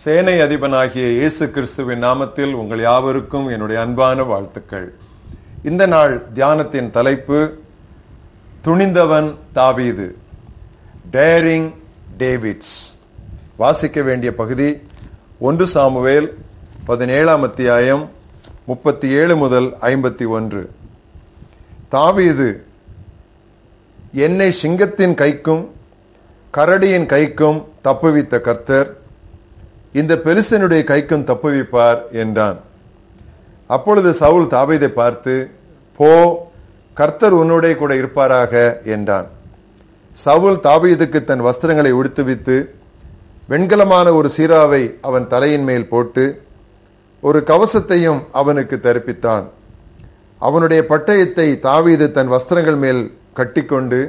சேனை அதிபனாகிய இயேசு கிறிஸ்துவின் நாமத்தில் உங்கள் யாவருக்கும் என்னுடைய அன்பான வாழ்த்துக்கள். இந்த நாள் தியானத்தின் தலைப்பு துணிந்தவன் தாவீது டேரிங் டேவிட்ஸ் வாசிக்க வேண்டிய பகுதி ஒன்று சாமுவேல் பதினேழாம் அத்தியாயம் முப்பத்தி ஏழு முதல் ஐம்பத்தி ஒன்று. தாவீது என்னை சிங்கத்தின் கைக்கும் கரடியின் கைக்கும் தப்புவித்த கர்த்தர் இந்த பெலிஸ்தனுடைய கைக்கும் தப்புவிப்பார் என்றான். அப்பொழுது சவுல் தாவீதை பார்த்து போ கர்த்தர் உன்னுடைய கூட இருப்பாராக என்றான். சவுல் தாவீதுக்கு தன் வஸ்திரங்களை உடுத்துவித்து வெண்கலமான ஒரு சீராவை அவன் தலையின் மேல் போட்டு ஒரு கவசத்தையும் அவனுக்கு தரிப்பித்தான். அவனுடைய பட்டயத்தை தாவீது தன் வஸ்திரங்கள் மேல் கட்டிக்கொண்டு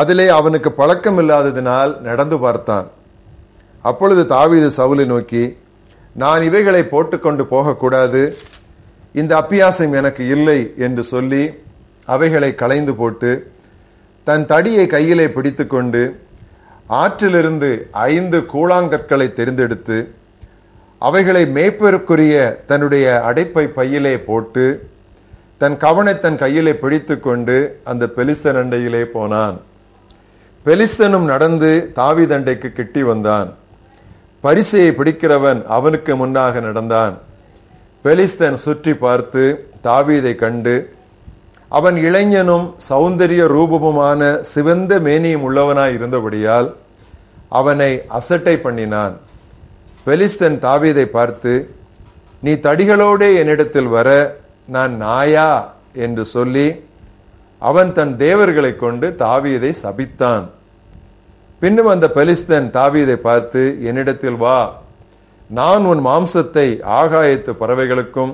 அதிலே அவனுக்கு பழக்கம் இல்லாததினால் நடந்து பார்த்தான். அப்பொழுது தாவீது சவுலை நோக்கி நான் இவைகளை போட்டுக்கொண்டு போகக்கூடாது. இந்த அப்பியாசம் எனக்கு இல்லை என்று சொல்லி அவைகளை களைந்து போட்டு தன் தடியை கையிலே பிடித்துக்கொண்டு ஆற்றிலிருந்து ஐந்து கூழாங்கற்களை தெரிந்தெடுத்து அவைகளை மேய்ப்பருக்குரிய தன்னுடைய அடைப்பை பையிலே போட்டு தன் கவனை தன் கையிலே பிடித்துக்கொண்டு அந்த பெலிஸ்தன் அண்டையிலே போனான். பெலிஸ்தனும் நடந்து தாவிதண்டைக்கு கிட்டி வந்தான். பரிசையை பிடிக்கிறவன் அவனுக்கு முன்னாக நடந்தான். பெலிஸ்தன் சுற்றி பார்த்து தாவீதை கண்டு அவன் இளைஞனும் சௌந்தரிய ரூபமுமான சிவந்த மேனியும் உள்ளவனாய் இருந்தபடியால் அவனை அசட்டை பண்ணினான். பெலிஸ்தன் தாவீதை பார்த்து நீ தடிகளோடே என்னிடத்தில் வர நான் நாயா? என்று சொல்லி அவன் தன் தேவர்களை கொண்டு தாவீதை சபித்தான். பின்னும் அந்த பலிஸ்தன் தாவீதை பார்த்து என்னிடத்தில் வா. நான் உன் மாம்சத்தை ஆகாயத்து பறவைகளுக்கும்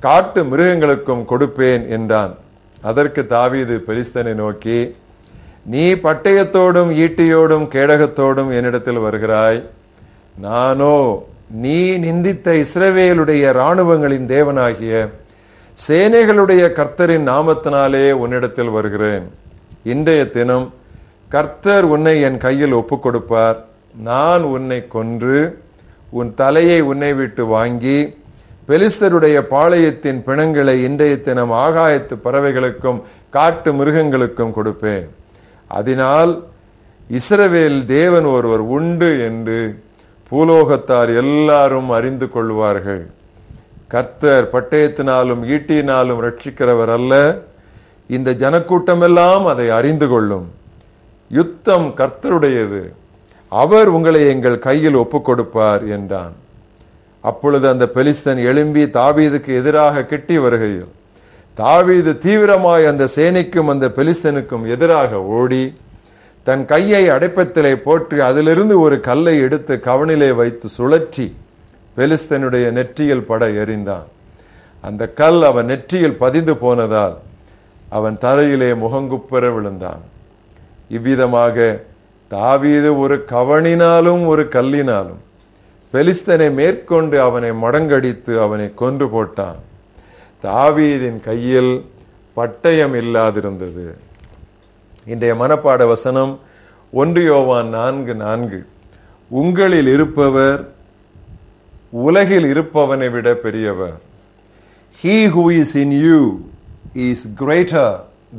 காட்டு மிருகங்களுக்கும் கொடுப்பேன் என்றான். அதற்கு தாவீது பெலிஸ்தனை நோக்கி நீ பட்டயத்தோடும் ஈட்டியோடும் கேடகத்தோடும் என்னிடத்தில் வருகிறாய். நானோ நீ நிந்தித்த இஸ்ரவேலுடைய இராணுவங்களின் தேவனாகிய சேனைகளுடைய கர்த்தரின் நாமத்தினாலே உன்னிடத்தில் வருகிறேன். இன்றைய தினம் கர்த்தர் உன்னை என் கையில் ஒப்பு கொடுப்பார் நான் உன்னை கொன்று உன் தலையை உன்னை விட்டு வாங்கி பெலிஸ்தருடைய பாளையத்தின் பிணங்களை இன்றைய தினம் ஆகாயத்து பறவைகளுக்கும் காட்டு மிருகங்களுக்கும் கொடுப்பேன். அதனால் இஸ்ரவேல் தேவன் ஒருவர் உண்டு என்று பூலோகத்தார் எல்லாரும் அறிந்து கொள்வார்கள். கர்த்தர் பட்டயத்தினாலும் ஈட்டியினாலும் ரட்சிக்கிறவர் அல்ல. இந்த ஜனக்கூட்டமெல்லாம் அதை அறிந்து கொள்ளும். யுத்தம் கர்த்தருடையது. அவர் உங்களை எங்கள் கையில் ஒப்பு கொடுப்பார் என்றான். அப்பொழுது அந்த பெலிஸ்தன் எழும்பி தாவீதுக்கு எதிராக கெட்டி வருகையில் தாவீது தீவிரமாய் அந்த சேனைக்கும் அந்த பெலிஸ்தனுக்கும் எதிராக ஓடி தன் கையை அடைப்பத்திலே போட்டு அதிலிருந்து ஒரு கல்லை எடுத்து கவனிலே வைத்து சுழற்றி பெலிஸ்தனுடைய நெற்றியில் பட எறிந்தான். அந்த கல் அவன் நெற்றியில் பதிந்து போனதால் அவன் தரையிலே முகங்குப்பெற விழுந்தான். இவ்விதமாக தாவீது ஒரு கவனினாலும் ஒரு கல்லினாலும் பெலிஸ்தனை மேற்கொண்டு அவனை மடங்கடித்து அவனை கொன்று போட்டான். தாவீதின் கையில் பட்டயம் இல்லாதிருந்தது. இன்றைய மனப்பாட வசனம் ஒன்று யோவான் நான்கு நான்கு. உங்களில் இருப்பவர் உலகில் இருப்பவனை விட பெரியவர். He who is in you is greater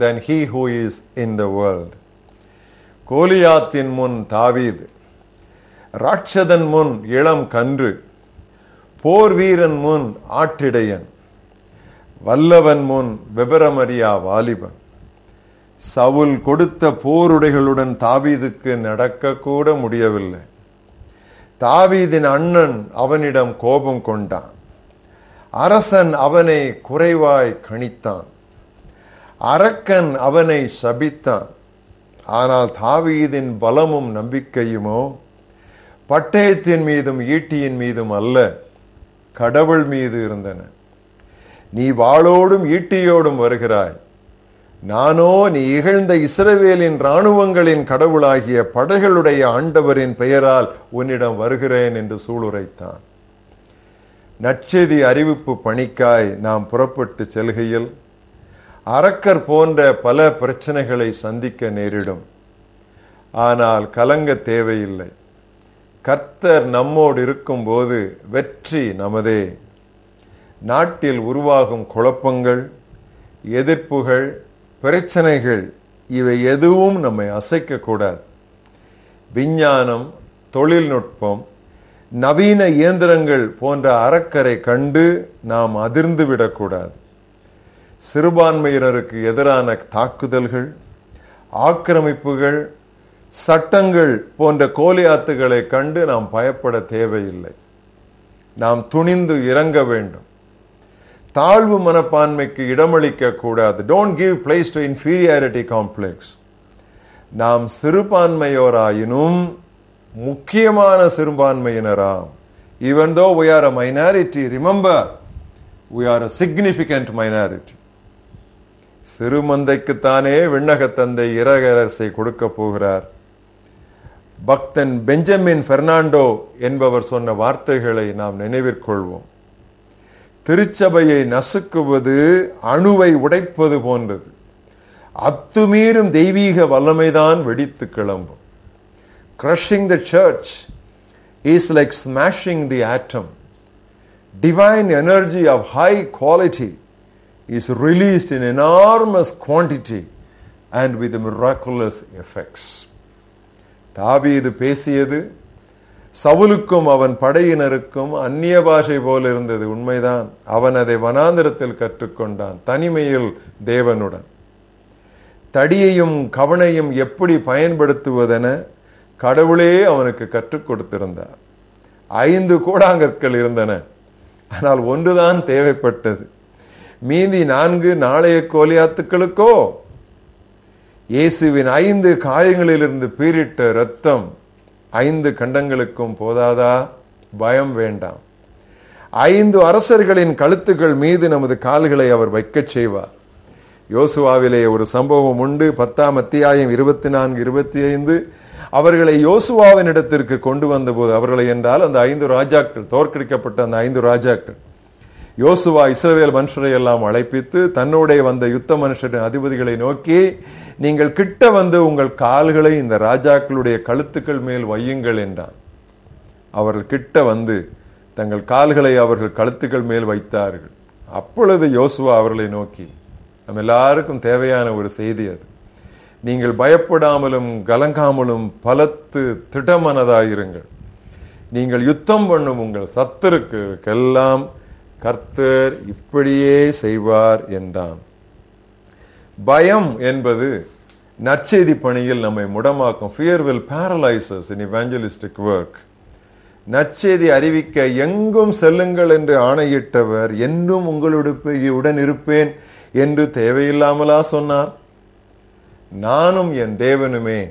than he who is in the world கோலியாத்தின் முன் தாவீது ராட்சதன் முன் இளம் கன்று போர் வீரன் முன் ஆற்றிடையன் வல்லவன் முன் விவரமறியா வாலிபன். சவுல் கொடுத்த போருடைகளுடன் தாவீதுக்கு நடக்கக்கூட முடியவில்லை. தாவீதின் அண்ணன் அவனிடம் கோபம் கொண்டான். அரசன் அவனை குறைவாய் கணித்தான். அரக்கன் அவனை சபித்தான். ஆனால் தாவீதின் பலமும் நம்பிக்கையுமோ பட்டயத்தின் மீதும் ஈட்டியின் மீதும் அல்ல கடவுள் மீது இருந்தன. நீ வாளோடும் ஈட்டியோடும் வருகிறாய். நானோ நீ இகழ்ந்த இஸ்ரவேலின் இராணுவங்களின் கடவுளாகிய படைகளுடைய ஆண்டவரின் பெயரால் உன்னிடம் வருகிறேன் என்று சூளுரைத்தான். நற்செய்தி அறிவிப்பு பணிக்காய் நாம் புறப்பட்டு செல்கையில் அரக்கர் போன்ற பல பிரச்சனைகளை சந்திக்க நேரிடும். ஆனால் கலங்க தேவையில்லை. கர்த்தர் நம்மோடு இருக்கும்போது வெற்றி நமதே. நாட்டில் உருவாகும் குழப்பங்கள் எதிர்ப்புகள் பிரச்சனைகள் இவை எதுவும் நம்மை அசைக்கக்கூடாது. விஞ்ஞானம் தொழில்நுட்பம் நவீன இயந்திரங்கள் போன்ற அறக்கரை கண்டு நாம் அதிர்ந்து விடக்கூடாது. சிறுபான்மையினருக்கு எதிரான தாக்குதல்கள் ஆக்கிரமிப்புகள் சட்டங்கள் போன்ற கோலியாத்துகளை கண்டு நாம் பயப்பட தேவையில்லை. நாம் துணிந்து இறங்க வேண்டும். தாழ்வு மனப்பான்மைக்கு இடமளிக்க கூடாது. Don't give place to inferiority complex நாம் சிறுபான்மையோராயினும் முக்கியமான சிறுபான்மையினராம். Even though we are a minority remember we are a significant minority. சிறுமந்தைக்குத்தானே விண்ணக தந்தை இரகரசை கொடுக்க போகிறார். பக்தன் பெஞ்சமின் பெர்னாண்டோ என்பவர் சொன்ன வார்த்தைகளை நாம் நினைவிற்கொள்வோம் திருச்சபையை நசுக்குவது அணுவை உடைப்பது போன்றது. அத்துமீறும் தெய்வீக வல்லமைதான் வெடித்து கிளம்பும். Crushing the church is like smashing the atom divine energy of high quality is released in enormous quantity and with miraculous effects. தாவீது பேசியது சவுலுக்கும் அவன் படையினருக்கும் அந்நிய பாஷை போல இருந்தது. உண்மைதான் அவன் அதை வனாந்திரத்தில் கற்றுக்கொண்டான் தனிமையில் தேவனுடன். தடியையும் கவனையும் எப்படி பயன்படுத்துவதென கடவுளே அவனுக்கு கற்றுக் கொடுத்திருந்தார். ஐந்து கூடாங்கற்கள் இருந்தன ஆனால் ஒன்றுதான் தேவைப்பட்டது. மீதி நான்கு நாளைய கோலியாத்துக்களுக்கோ? இயேசுவின் ஐந்து காயங்களிலிருந்து பீரிட்ட இரத்தம் ஐந்து கண்டங்களுக்கும் போதாதா? பயம் வேண்டாம். ஐந்து அரசர்களின் கழுத்துக்கள் மீது நமது கால்களை அவர் வைக்கச் செய்வார். யோசுவாவிலே ஒரு சம்பவம் உண்டு. பத்தாம் அத்தியாயம் இருபத்தி நான்கு இருபத்தி ஐந்து அவர்களை யோசுவாவின் இடத்திற்கு கொண்டு வந்தபோது அவர்களை என்றால் அந்த ஐந்து ராஜாக்கள் தோற்கடிக்கப்பட்ட அந்த ஐந்து ராஜாக்கள். யோசுவா இஸ்ரவேல் மனுஷரை எல்லாம் அழைப்பித்து தன்னோடைய வந்த யுத்த மனுஷரின் அதிபதிகளை நோக்கி நீங்கள் கிட்ட வந்து உங்கள் கால்களை இந்த ராஜாக்களுடைய கழுத்துக்கள் மேல் வையுங்கள் என்றான். அவர்கள் கிட்ட வந்து தங்கள் கால்களை அவர்கள் கழுத்துக்கள் மேல் வைத்தார்கள். அப்பொழுது யோசுவா அவர்களை நோக்கி நம்ம எல்லாருக்கும் தேவையான ஒரு செய்தி அது. நீங்கள் பயப்படாமலும் கலங்காமலும் பலத்து திடமனதாயிருங்கள் நீங்கள் யுத்தம் பண்ணும் உங்கள் சத்தருக்கு எல்லாம் கர்த்தர் இப்படியே செய்வார் என்றான். பயம் என்பது நற்செய்தி பணியில் நம்மை முடமாக்கும். Fear will paralyse us in evangelistic work நற்செய்தி அறிவிக்க எங்கும் செல்லுங்கள் என்று ஆணையிட்டவர் என்னும் உங்களுடன் இருப்பேன் என்று தேவையில்லாமலா சொன்னார். நானும் என் தேவனுமே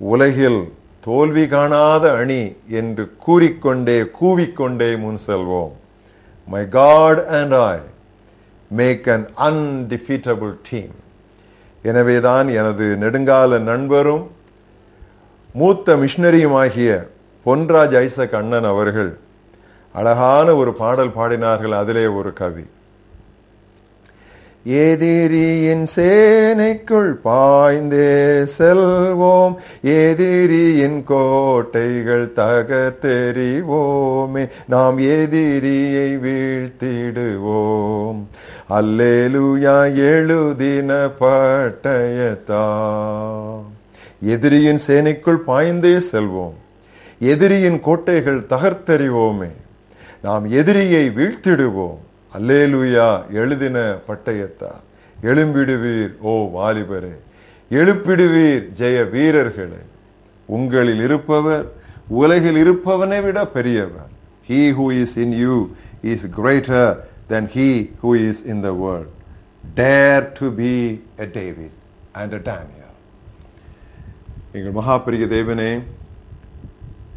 உலகில் தோல்வி காணாத அணி என்று கூறிக்கொண்டே கூவிக்கொண்டே முன் செல்வோம். My God and I make an undefeatable team எனவேதான் எனது நெடுங்கால நண்பரும் மூத்த மிஷினரியுமாகிய பொன்ராஜ் ஐசக் அண்ணன் அவர்கள் அழகான ஒரு பாடல் பாடினார்கள். அதிலே ஒரு கவி. எதிரியின் சேனைக்குள் பாய்ந்தே செல்வோம். எதிரியின் கோட்டைகள் தகர்த்தெறிவோமே. நாம் எதிரியை வீழ்த்திடுவோம். அல்லேலுயா எழுதின பட்டயத்தா. எதிரியின் சேனைக்குள் பாய்ந்தே செல்வோம். எதிரியின் கோட்டைகள் தகர்த்தெறிவோமே. நாம் எதிரியை வீழ்த்திடுவோம். அல்லேலுயா எழுதின பட்டயத்தார் எழும்பிடுவீர் ஓ வாலிபரே. எழுப்பிடுவீர் ஜெய வீரர்களே. உங்களில் இருப்பவர் உலகில் இருப்பவனை விட பெரியவர். He who is in you is greater than he who is in the world dare to be a David and a Daniel எங்கள் மகாபிரிய தேவனே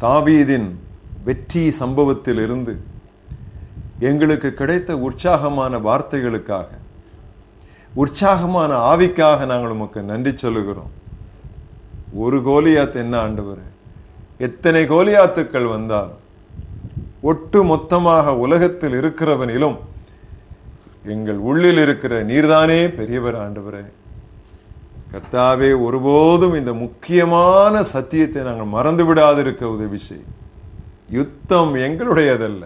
தாவீதின் வெற்றி சம்பவத்தில் இருந்து எங்களுக்கு கிடைத்த உற்சாகமான வார்த்தைகளுக்காக உற்சாகமான ஆவிக்காக நாங்கள் உமக்கு நன்றி சொல்லுகிறோம். ஒரு கோலியாத் என்ன ஆண்டவர்? எத்தனை கோலியாத்துக்கள் வந்தால் ஒட்டு மொத்தமாக உலகத்தில் இருக்கிறவனிலும் எங்கள் உள்ளில் இருக்கிற நீர்தானே பெரியவர் ஆண்டவரே. கர்த்தாவே ஒருபோதும் இந்த முக்கியமான சத்தியத்தை நாங்கள் மறந்து விடாதிருக்க உதவி செய். யுத்தம் எங்களுடையதல்ல.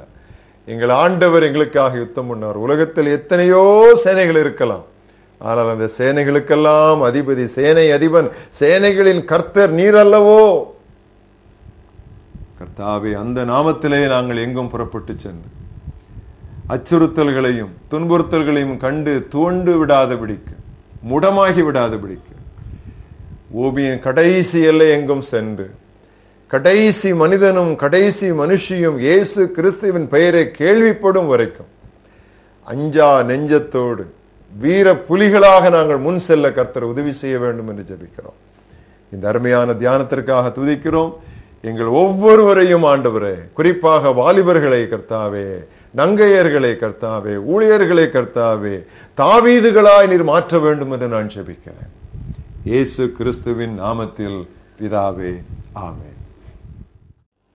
எங்கள் ஆண்டவர் எங்களுக்காக யுத்தம் பண்ணார். உலகத்தில் எத்தனையோ சேனைகள் இருக்கலாம். ஆனால் அந்த சேனைகளுக்கெல்லாம் அதிபதி சேனை அதிபன் சேனைகளின் கர்த்தர் நீர் அல்லவோ? கர்த்தாவே அந்த நாமத்திலே நாங்கள் எங்கும் புறப்பட்டு சென்று அச்சுறுத்தல்களையும் துன்புறுத்தல்களையும் கண்டு துவண்டு விடாதபடிக்கு முடமாகி விடாதபடிக்கு ஓபியின் கடைசி எல்லை எங்கும் சென்று கடைசி மனிதனும் கடைசி மனுஷியும் இயேசு கிறிஸ்துவின் பெயரை கேள்விப்படும் வரைக்கும் அஞ்சா நெஞ்சத்தோடு வீர புலிகளாக நாங்கள் முன் செல்ல கர்த்தர் உதவி செய்ய வேண்டும் என்று ஜெபிக்கிறோம். இந்த அருமையான தியானத்திற்காக துதிக்கிறோம். எங்கள் ஒவ்வொருவரையும் ஆண்டவரே குறிப்பாக வாலிபர்களை கர்த்தாவே நங்கையர்களை கர்த்தாவே ஊழியர்களை கர்த்தாவே தாவீதுகளாய் நீர் மாற்ற வேண்டும் என்று நான் ஜெபிக்கிறேன். இயேசு கிறிஸ்துவின் நாமத்தில் பிதாவே ஆமே